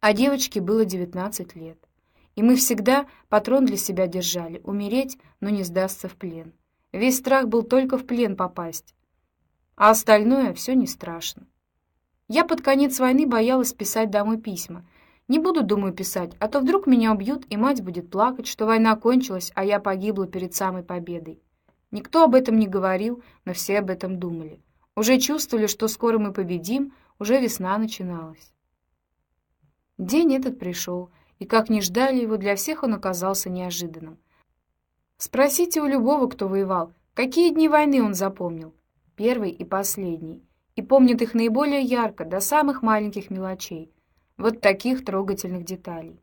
а девочке было 19 лет. И мы всегда патрон для себя держали — умереть, но не сдастся в плен. Весь страх был только в плен попасть, а остальное все не страшно. Я под конец войны боялась писать домой письма. Не буду, думаю, писать, а то вдруг меня убьют, и мать будет плакать, что война кончилась, а я погибла перед самой победой. Никто об этом не говорил, но все об этом думали. Уже чувствовали, что скоро мы победим, уже весна начиналась. День этот пришел, и как ни ждали его, для всех он оказался неожиданным. Спросите у любого, кто воевал, какие дни войны он запомнил, первый и последний, и помнит их наиболее ярко, до самых маленьких мелочей, вот таких трогательных деталей.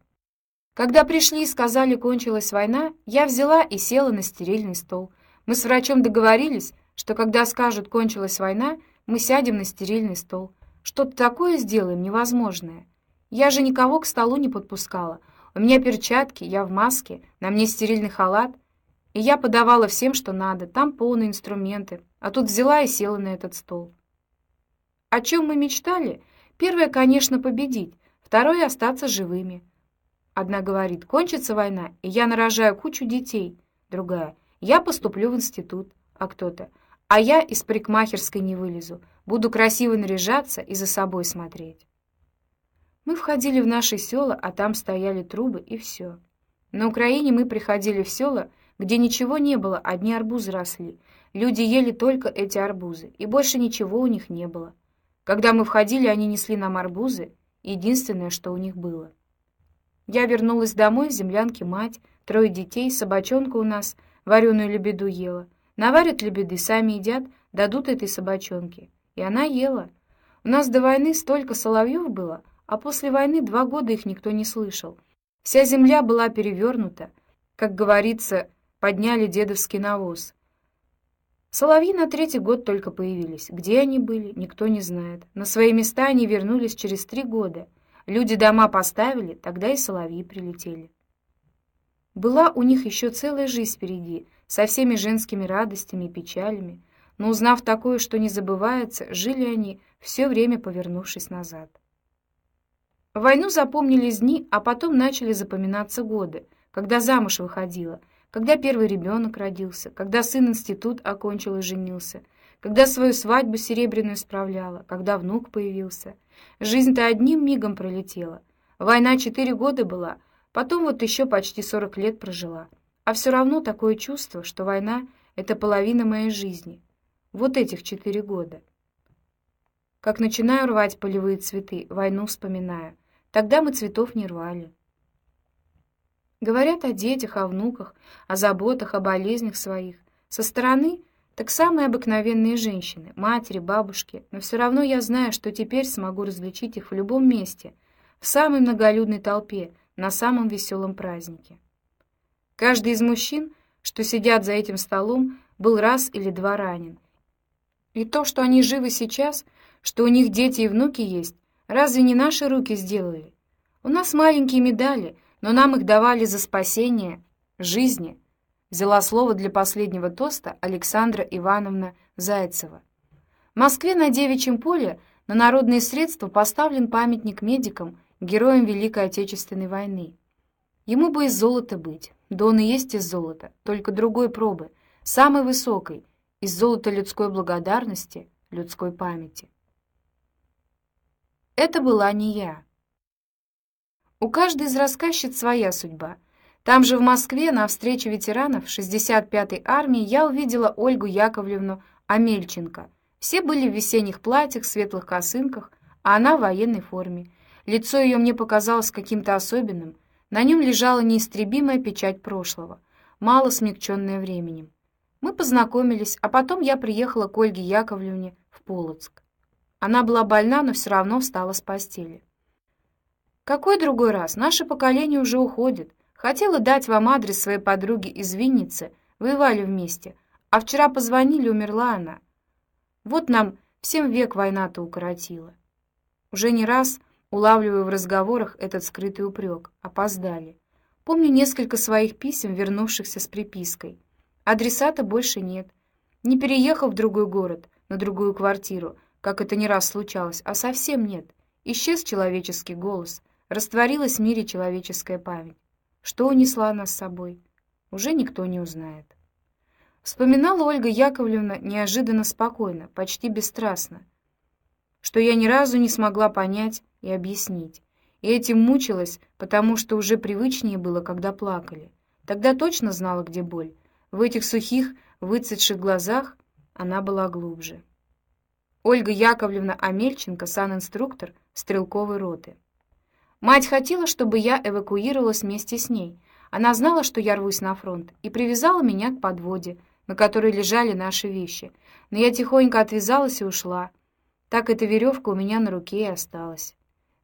Когда пришли и сказали, кончилась война, я взяла и села на стерильный стол. Мы с врачом договорились, что когда скажут «кончилась война», мы сядем на стерильный стол. Что-то такое сделаем невозможное. Я же никого к столу не подпускала. У меня перчатки, я в маске, на мне стерильный халат. И я подавала всем, что надо, там полные инструменты. А тут взяла и села на этот стол. О чем мы мечтали? Первое, конечно, победить. Второе — остаться живыми. Одна говорит, кончится война, и я нарожаю кучу детей. Другая, я поступлю в институт. А кто-то, а я из парикмахерской не вылезу. Буду красиво наряжаться и за собой смотреть. Мы входили в наши села, а там стояли трубы, и все. На Украине мы приходили в села, где ничего не было, одни арбузы росли. Люди ели только эти арбузы, и больше ничего у них не было. Когда мы входили, они несли нам арбузы, единственное, что у них было. Я вернулась домой, в землянке мать, трое детей, собачонка у нас, вареную лебеду ела. Наварят лебеды, сами едят, дадут этой собачонке. И она ела. У нас до войны столько соловьев было — а после войны два года их никто не слышал. Вся земля была перевернута, как говорится, подняли дедовский навоз. Соловьи на третий год только появились. Где они были, никто не знает. На свои места они вернулись через три года. Люди дома поставили, тогда и соловьи прилетели. Была у них еще целая жизнь впереди, со всеми женскими радостями и печалями, но узнав такое, что не забывается, жили они, все время повернувшись назад. Войну запомнились дни, а потом начали запоминаться годы, когда замуж выходила, когда первый ребенок родился, когда сын институт окончил и женился, когда свою свадьбу серебряную справляла, когда внук появился. Жизнь-то одним мигом пролетела. Война четыре года была, потом вот еще почти сорок лет прожила. А все равно такое чувство, что война — это половина моей жизни. Вот этих четыре года. Как начинаю рвать полевые цветы, войну вспоминаю — Тогда мы цветов не рвали. Говорят о детях, о внуках, о заботах, о болезнях своих. Со стороны так самые обыкновенные женщины, матери, бабушки, но все равно я знаю, что теперь смогу различить их в любом месте, в самой многолюдной толпе, на самом веселом празднике. Каждый из мужчин, что сидят за этим столом, был раз или два ранен. И то, что они живы сейчас, что у них дети и внуки есть, Разве не наши руки сделали? У нас маленькие медали, но нам их давали за спасение жизни. Взяла слово для последнего тоста Александра Ивановна Зайцева. В Москве на Девичьем поле на народные средства поставлен памятник медикам, героям Великой Отечественной войны. Ему бы из золота быть, да он и есть из золота, только другой пробы, самой высокой, из золота людской благодарности, людской памяти. Это была не я. У каждой из рассказчиц своя судьба. Там же в Москве на встрече ветеранов 65-й армии я увидела Ольгу Яковлевну Амельченко. Все были в весенних платьях, светлых косынках, а она в военной форме. Лицо ее мне показалось каким-то особенным. На нем лежала неистребимая печать прошлого, мало смягченная временем. Мы познакомились, а потом я приехала к Ольге Яковлевне в Полоцк. Она была больна, но все равно встала с постели. Какой другой раз? Наше поколение уже уходит. Хотела дать вам адрес своей подруги из Винницы, воевали вместе, а вчера позвонили, умерла она. Вот нам всем век война-то укоротила. Уже не раз улавливаю в разговорах этот скрытый упрек. Опоздали. Помню несколько своих писем, вернувшихся с припиской. Адресата больше нет. Не переехал в другой город, на другую квартиру — как это не раз случалось, а совсем нет. Исчез человеческий голос, растворилась в мире человеческая память. Что унесла нас с собой, уже никто не узнает. Вспоминала Ольга Яковлевна неожиданно спокойно, почти бесстрастно, что я ни разу не смогла понять и объяснить. И этим мучилась, потому что уже привычнее было, когда плакали. Тогда точно знала, где боль. В этих сухих, выцветших глазах она была глубже. Ольга Яковлевна Амельченко, санинструктор стрелковой роты. Мать хотела, чтобы я эвакуировалась вместе с ней. Она знала, что я рвусь на фронт, и привязала меня к подводе, на которой лежали наши вещи. Но я тихонько отвязалась и ушла. Так эта веревка у меня на руке и осталась.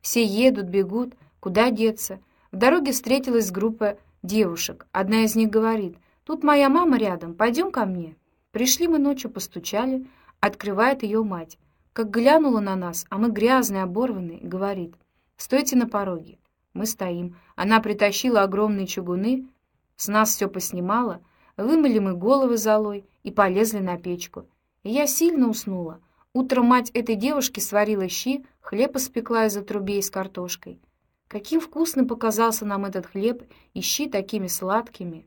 Все едут, бегут, куда деться. В дороге встретилась группа девушек. Одна из них говорит, «Тут моя мама рядом, пойдем ко мне». Пришли мы ночью, постучали, открывает ее мать. Как глянула на нас, а мы грязные, оборванные, говорит, «Стойте на пороге». Мы стоим. Она притащила огромные чугуны, с нас все поснимала, вымыли мы головы золой и полезли на печку. Я сильно уснула. Утром мать этой девушки сварила щи, хлеб испекла из отрубей с картошкой. Каким вкусным показался нам этот хлеб и щи такими сладкими.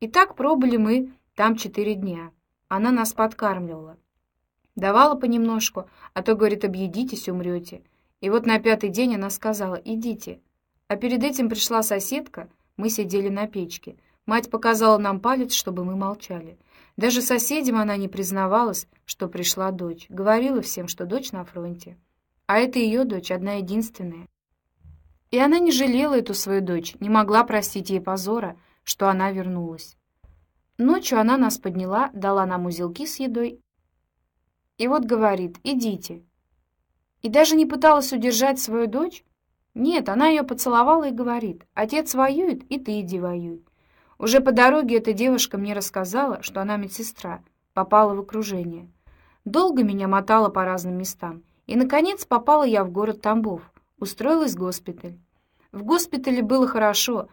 И так пробыли мы там четыре дня. Она нас подкармливала. Давала понемножку, а то, говорит, объедитесь, умрете. И вот на пятый день она сказала, идите. А перед этим пришла соседка, мы сидели на печке. Мать показала нам палец, чтобы мы молчали. Даже соседям она не признавалась, что пришла дочь. Говорила всем, что дочь на фронте. А это ее дочь, одна единственная. И она не жалела эту свою дочь, не могла простить ей позора, что она вернулась. Ночью она нас подняла, дала нам узелки с едой. И вот говорит, идите. И даже не пыталась удержать свою дочь? Нет, она ее поцеловала и говорит, отец воюет, и ты иди воюй. Уже по дороге эта девушка мне рассказала, что она медсестра, попала в окружение. Долго меня мотала по разным местам, и, наконец, попала я в город Тамбов, устроилась в госпиталь. В госпитале было хорошо.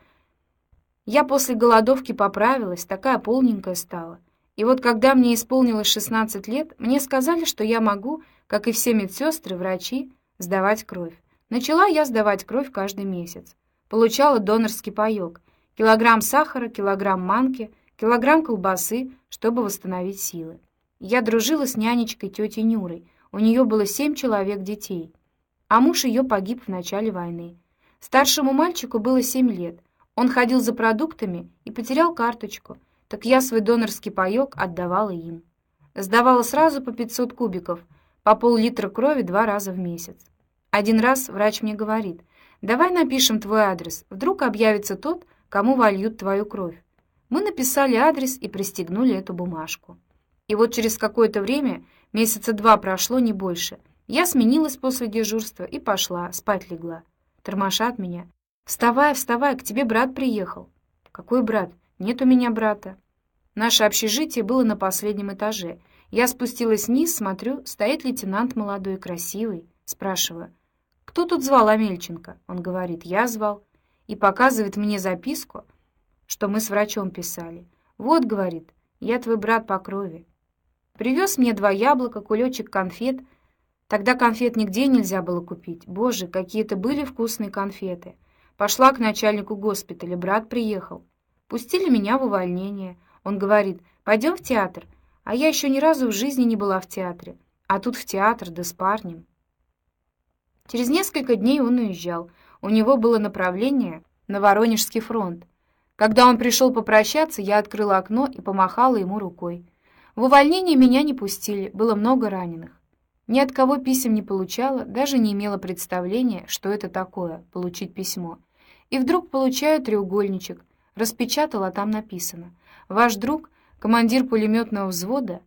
Я после голодовки поправилась, такая полненькая стала. И вот когда мне исполнилось 16 лет, мне сказали, что я могу, как и все медсестры, врачи, сдавать кровь. Начала я сдавать кровь каждый месяц. Получала донорский паёк, килограмм сахара, килограмм манки, килограмм колбасы, чтобы восстановить силы. Я дружила с нянечкой тетей Нюрой. У нее было семь человек детей, а муж ее погиб в начале войны. Старшему мальчику было семь лет. Он ходил за продуктами и потерял карточку, так я свой донорский паёк отдавала им. Сдавала сразу по 500 кубиков, по пол-литра крови два раза в месяц. Один раз врач мне говорит, давай напишем твой адрес, вдруг объявится тот, кому вольют твою кровь. Мы написали адрес и пристегнули эту бумажку. И вот через какое-то время, месяца два прошло, не больше, я сменилась после дежурства и пошла, спать легла. Тормошат меня. «Вставай, вставай, к тебе брат приехал». «Какой брат? Нет у меня брата». Наше общежитие было на последнем этаже. Я спустилась вниз, смотрю, стоит лейтенант молодой, красивый. Спрашиваю, «Кто тут звал Амельченко?» Он говорит, «Я звал» и показывает мне записку, что мы с врачом писали. «Вот», — говорит, — «я твой брат по крови». Привез мне два яблока, кулечек конфет. Тогда конфет нигде нельзя было купить. Боже, какие-то были вкусные конфеты. Пошла к начальнику госпиталя, брат приехал. Пустили меня в увольнение. Он говорит, пойдем в театр. А я еще ни разу в жизни не была в театре. А тут в театр, да с парнем. Через несколько дней он уезжал. У него было направление на Воронежский фронт. Когда он пришел попрощаться, я открыла окно и помахала ему рукой. В увольнение меня не пустили, было много раненых. Ни от кого писем не получала, даже не имела представления, что это такое — получить письмо. И вдруг получаю треугольничек, распечатала, а там написано. «Ваш друг, командир пулеметного взвода,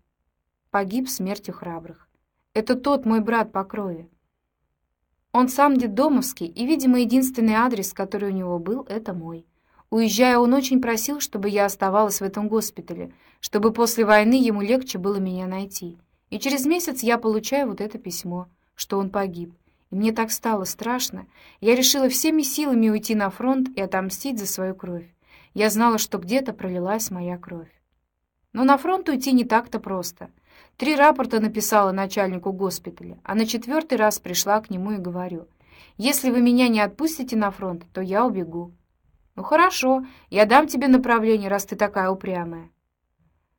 погиб смертью храбрых. Это тот мой брат по крови. Он сам детдомовский, и, видимо, единственный адрес, который у него был, это мой. Уезжая, он очень просил, чтобы я оставалась в этом госпитале, чтобы после войны ему легче было меня найти. И через месяц я получаю вот это письмо, что он погиб. И мне так стало страшно. Я решила всеми силами уйти на фронт и отомстить за свою кровь. Я знала, что где-то пролилась моя кровь. Но на фронт уйти не так-то просто — Три рапорта написала начальнику госпиталя, а на четвертый раз пришла к нему и говорю, Если вы меня не отпустите на фронт, то я убегу». «Ну хорошо, я дам тебе направление, раз ты такая упрямая».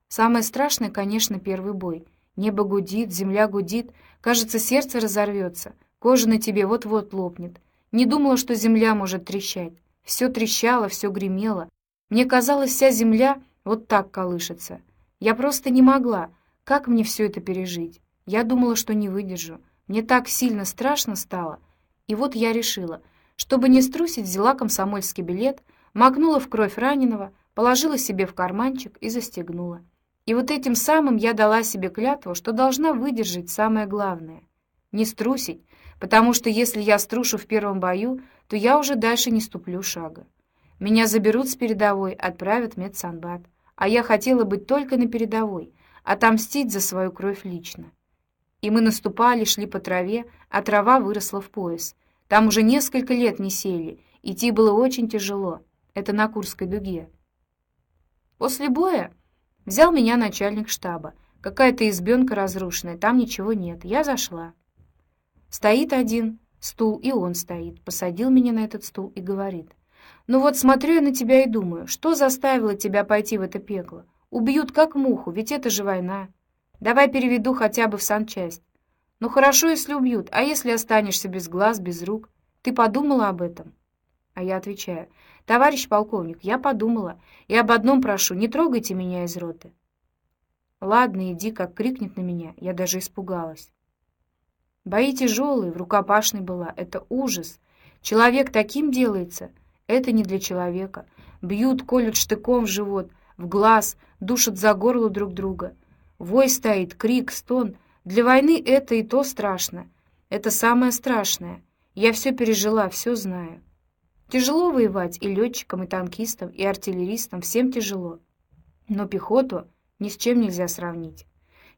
Самое страшное, конечно, первый бой. Небо гудит, земля гудит, кажется, сердце разорвется, кожа на тебе вот-вот лопнет. Не думала, что земля может трещать. Все трещало, все гремело. Мне казалось, вся земля вот так колышется. Я просто не могла. Как мне все это пережить? Я думала, что не выдержу. Мне так сильно страшно стало. И вот я решила, чтобы не струсить, взяла комсомольский билет, макнула в кровь раненого, положила себе в карманчик и застегнула. И вот этим самым я дала себе клятву, что должна выдержать самое главное — не струсить, потому что если я струшу в первом бою, то я уже дальше не ступлю шага. Меня заберут с передовой, отправят в медсанбат. А я хотела быть только на передовой, отомстить за свою кровь лично. И мы наступали, шли по траве, а трава выросла в пояс. Там уже несколько лет не сели, идти было очень тяжело. Это на Курской дуге. После боя взял меня начальник штаба. Какая-то избенка разрушенная, там ничего нет. Я зашла. Стоит один стул, и он стоит. Посадил меня на этот стул и говорит. «Ну вот смотрю я на тебя и думаю, что заставило тебя пойти в это пекло? Убьют как муху, ведь это же война. Давай переведу хотя бы в санчасть. Ну хорошо, если убьют, а если останешься без глаз, без рук? Ты подумала об этом?» А я отвечаю, «Товарищ полковник, я подумала, и об одном прошу, не трогайте меня из роты». «Ладно, иди», как крикнет на меня, я даже испугалась. Бои тяжелые, в рукопашной была, это ужас. Человек таким делается, это не для человека. Бьют, колют штыком в живот, в глаз, душат за горло друг друга. Вой стоит, крик, стон. Для войны это и то страшно. Это самое страшное. Я все пережила, все знаю. Тяжело воевать и летчикам, и танкистам, и артиллеристам, всем тяжело. Но пехоту ни с чем нельзя сравнить.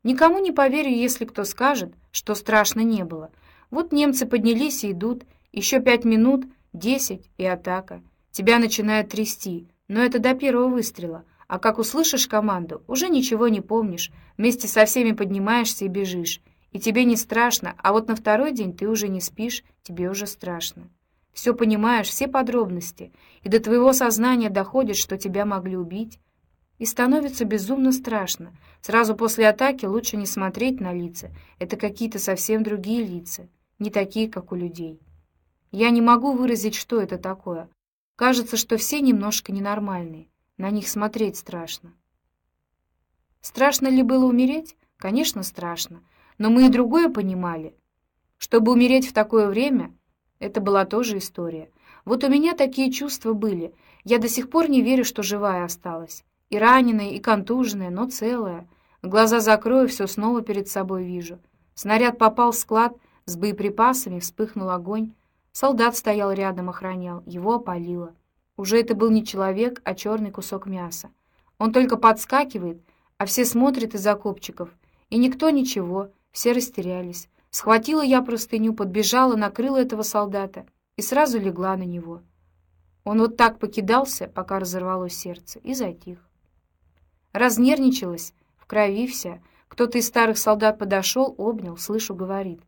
Никому не поверю, если кто скажет, что страшно не было. Вот немцы поднялись и идут, еще пять минут, десять и атака. Тебя начинает трясти, но это до первого выстрела. А как услышишь команду, уже ничего не помнишь, вместе со всеми поднимаешься и бежишь. И тебе не страшно, а вот на второй день ты уже не спишь, тебе уже страшно. Все понимаешь, все подробности, и до твоего сознания доходит, что тебя могли убить. И становится безумно страшно. Сразу после атаки лучше не смотреть на лица. Это какие-то совсем другие лица, не такие, как у людей. Я не могу выразить, что это такое. Кажется, что все немножко ненормальные. На них смотреть страшно. Страшно ли было умереть? Конечно, страшно. Но мы и другое понимали. Чтобы умереть в такое время, это была тоже история. Вот у меня такие чувства были. Я до сих пор не верю, что живая осталась. И раненая, и контуженная, но целая. Глаза закрою, все снова перед собой вижу. Снаряд попал в склад с боеприпасами, вспыхнул огонь. Солдат стоял рядом, охранял. Его опалило. Уже это был не человек, а черный кусок мяса. Он только подскакивает, а все смотрят из окопчиков. И никто ничего, все растерялись. Схватила я простыню, подбежала, накрыла этого солдата и сразу легла на него. Он вот так покидался, пока разорвалось сердце, и затих. Разнервничалась, в крови вся. Кто-то из старых солдат подошел, обнял, слышу, говорит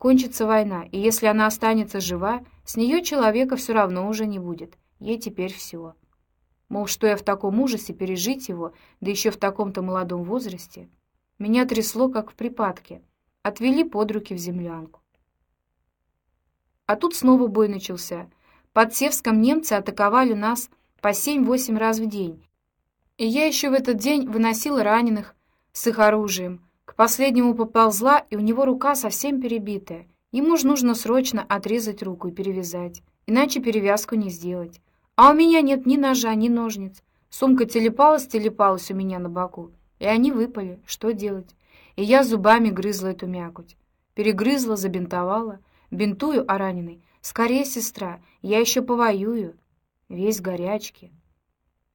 кончится война, и если она останется жива, с нее человека все равно уже не будет. Ей теперь все. Мол, что я в таком ужасе пережить его, да еще в таком-то молодом возрасте. Меня трясло, как в припадке. Отвели под руки в землянку. А тут снова бой начался. Под Севском немцы атаковали нас по семь-восемь раз в день. И я еще в этот день выносила раненых с их оружием, последнему поползла, и у него рука совсем перебитая. Ему же нужно срочно отрезать руку и перевязать, иначе перевязку не сделать. А у меня нет ни ножа, ни ножниц. Сумка телепалась-телепалась у меня на боку, и они выпали. Что делать? И я зубами грызла эту мякоть. Перегрызла, забинтовала. Бинтую, а раненый. «Скорее, сестра, я еще повоюю». Весь горячки.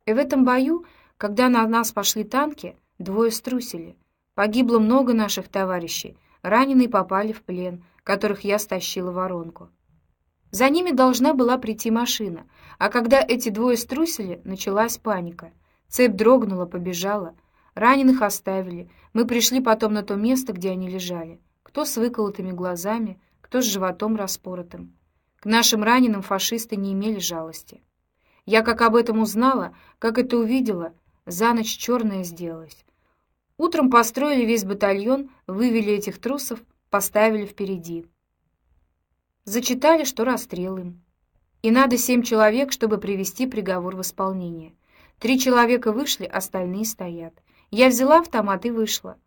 И в этом бою, когда на нас пошли танки, двое струсили — Погибло много наших товарищей, раненые попали в плен, которых я стащила воронку. За ними должна была прийти машина, а когда эти двое струсили, началась паника. Цепь дрогнула, побежала. Раненых оставили. Мы пришли потом на то место, где они лежали. Кто с выколотыми глазами, кто с животом распоротым. К нашим раненым фашисты не имели жалости. Я как об этом узнала, как это увидела, за ночь черное сделалось. Утром построили весь батальон, вывели этих трусов, поставили впереди. Зачитали, что расстрел им. И надо семь человек, чтобы привести приговор в исполнение. Три человека вышли, остальные стоят. Я взяла автомат и вышла.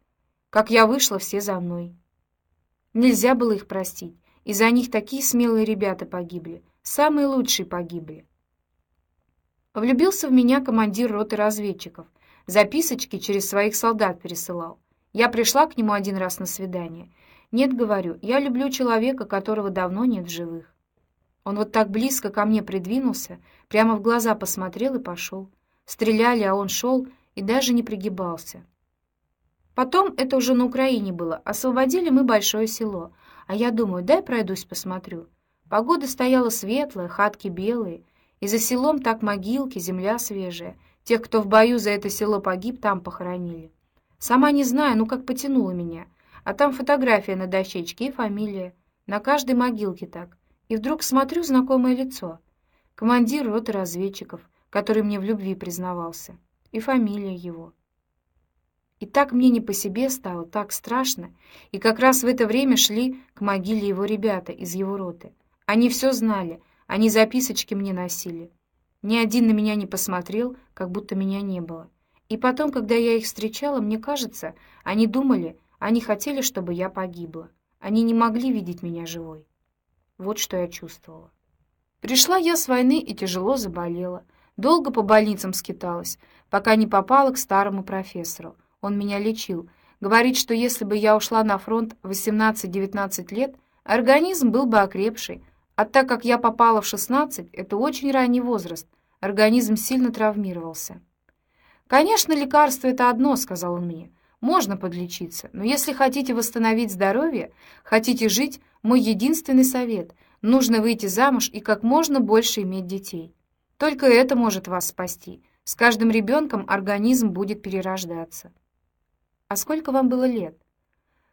Как я вышла, все за мной. Нельзя было их простить. Из-за них такие смелые ребята погибли. Самые лучшие погибли. Влюбился в меня командир роты разведчиков. Записочки через своих солдат пересылал. Я пришла к нему один раз на свидание. Нет, говорю, я люблю человека, которого давно нет в живых. Он вот так близко ко мне придвинулся, прямо в глаза посмотрел и пошел. Стреляли, а он шел и даже не пригибался. Потом, это уже на Украине было, освободили мы большое село — а я думаю, дай пройдусь посмотрю. Погода стояла светлая, хатки белые, и за селом так могилки, земля свежая. Тех, кто в бою за это село погиб, там похоронили. Сама не знаю, ну как потянуло меня. А там фотография на дощечке и фамилия. На каждой могилке так. И вдруг смотрю знакомое лицо. Командир роты разведчиков, который мне в любви признавался. И фамилия его. И так мне не по себе стало, так страшно. И как раз в это время шли к могиле его ребята из его роты. Они все знали, они записочки мне носили. Ни один на меня не посмотрел, как будто меня не было. И потом, когда я их встречала, мне кажется, они думали, они хотели, чтобы я погибла. Они не могли видеть меня живой. Вот что я чувствовала. Пришла я с войны и тяжело заболела. Долго по больницам скиталась, пока не попала к старому профессору. Он меня лечил. Говорит, что если бы я ушла на фронт в 18-19 лет, организм был бы окрепший. А так как я попала в 16, это очень ранний возраст, организм сильно травмировался. «Конечно, лекарство — это одно», — сказал он мне. «Можно подлечиться, но если хотите восстановить здоровье, хотите жить, мой единственный совет — нужно выйти замуж и как можно больше иметь детей. Только это может вас спасти. С каждым ребенком организм будет перерождаться». А сколько вам было лет?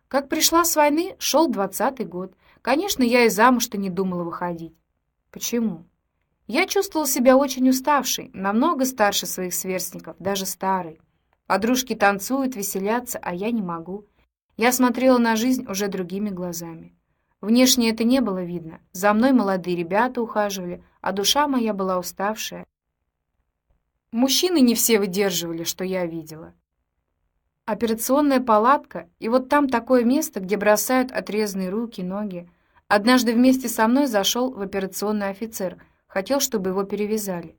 Как пришла с войны, шел двадцатый год. Конечно, я и замуж-то не думала выходить. Почему? Я чувствовал себя очень уставшей, намного старше своих сверстников, даже старой. Подружки танцуют, веселятся, а я не могу. Я смотрела на жизнь уже другими глазами. Внешне это не было видно. За мной молодые ребята ухаживали, а душа моя была уставшая. Мужчины не все выдерживали, что я видела. Операционная палатка, и вот там такое место, где бросают отрезанные руки, ноги. Однажды вместе со мной зашел в операционный офицер, хотел, чтобы его перевязали.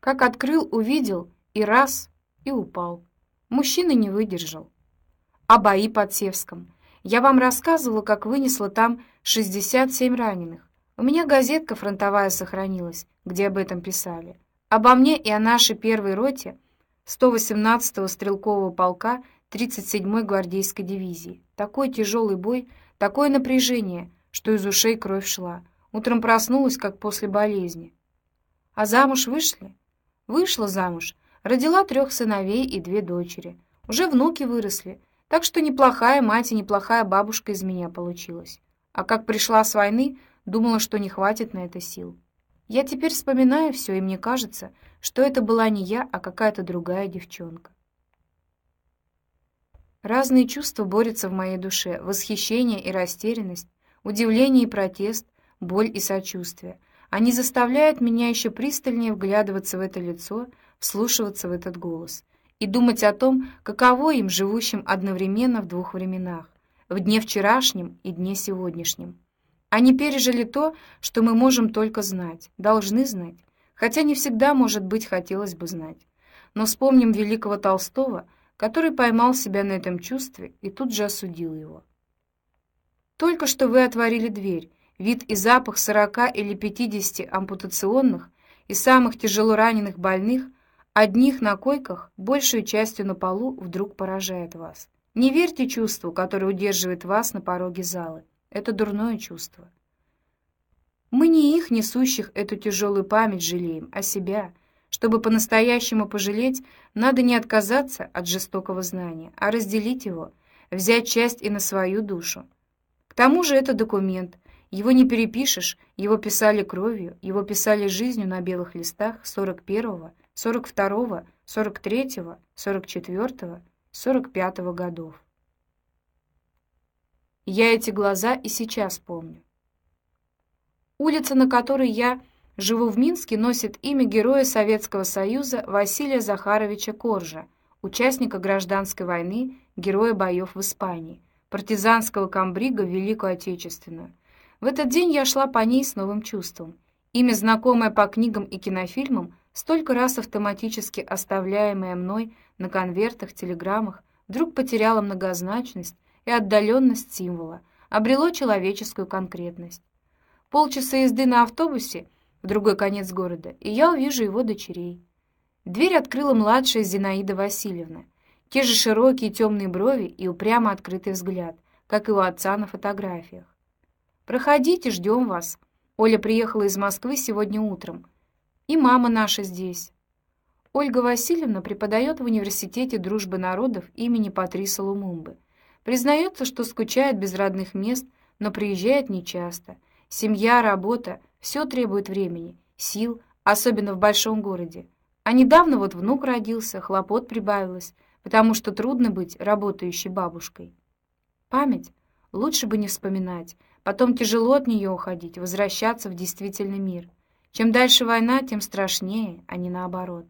Как открыл, увидел, и раз, и упал. Мужчина не выдержал. А бои под Севском. Я вам рассказывала, как вынесла там 67 раненых. У меня газетка фронтовая сохранилась, где об этом писали. Обо мне и о нашей первой роте — 118-го стрелкового полка 37-й гвардейской дивизии. Такой тяжелый бой, такое напряжение, что из ушей кровь шла. Утром проснулась, как после болезни. А замуж вышли? Вышла замуж. Родила трех сыновей и две дочери. Уже внуки выросли, так что неплохая мать и неплохая бабушка из меня получилась. А как пришла с войны, думала, что не хватит на это сил. Я теперь вспоминаю все, и мне кажется, что это была не я, а какая-то другая девчонка. Разные чувства борются в моей душе: восхищение и растерянность, удивление и протест, боль и сочувствие. Они заставляют меня еще пристальнее вглядываться в это лицо, вслушиваться в этот голос и думать о том, каково им, живущим одновременно в двух временах, в дне вчерашнем и дне сегодняшнем. Они пережили то, что мы можем только знать, должны знать, хотя не всегда, может быть, хотелось бы знать. Но вспомним великого Толстого, который поймал себя на этом чувстве и тут же осудил его. Только что вы отворили дверь, вид и запах сорока или пятидесяти ампутационных и самых тяжело раненых больных, одних на койках, большей частью на полу, вдруг поражает вас. Не верьте чувству, которое удерживает вас на пороге залы. Это дурное чувство. Мы не их, несущих эту тяжелую память, жалеем, а себя. Чтобы по-настоящему пожалеть, надо не отказаться от жестокого знания, а разделить его, взять часть и на свою душу. К тому же это документ. Его не перепишешь, его писали кровью, его писали жизнью на белых листах 41-го, 42-го, 43-го, 44-го, 45-го годов. Я эти глаза и сейчас помню. Улица, на которой я живу в Минске, носит имя героя Советского Союза Василия Захаровича Коржа, участника гражданской войны, героя боев в Испании, партизанского комбрига в Великую Отечественную. В этот день я шла по ней с новым чувством. Имя, знакомое по книгам и кинофильмам, столько раз автоматически оставляемое мной на конвертах, телеграммах, вдруг потеряло многозначность и отдаленность символа, обрело человеческую конкретность. Полчаса езды на автобусе в другой конец города, и я увижу его дочерей. Дверь открыла младшая Зинаида Васильевна. Те же широкие темные брови и упрямо открытый взгляд, как и у отца на фотографиях. «Проходите, ждем вас. Оля приехала из Москвы сегодня утром. И мама наша здесь». Ольга Васильевна преподает в Университете дружбы народов имени Патриса Лумумбы. Признается, что скучает без родных мест, но приезжает нечасто. Семья, работа — все требует времени, сил, особенно в большом городе. А недавно вот внук родился, хлопот прибавилось, потому что трудно быть работающей бабушкой. Память лучше бы не вспоминать, Потом тяжело от нее уходить, возвращаться в действительный мир. Чем дальше война, тем страшнее, а не наоборот.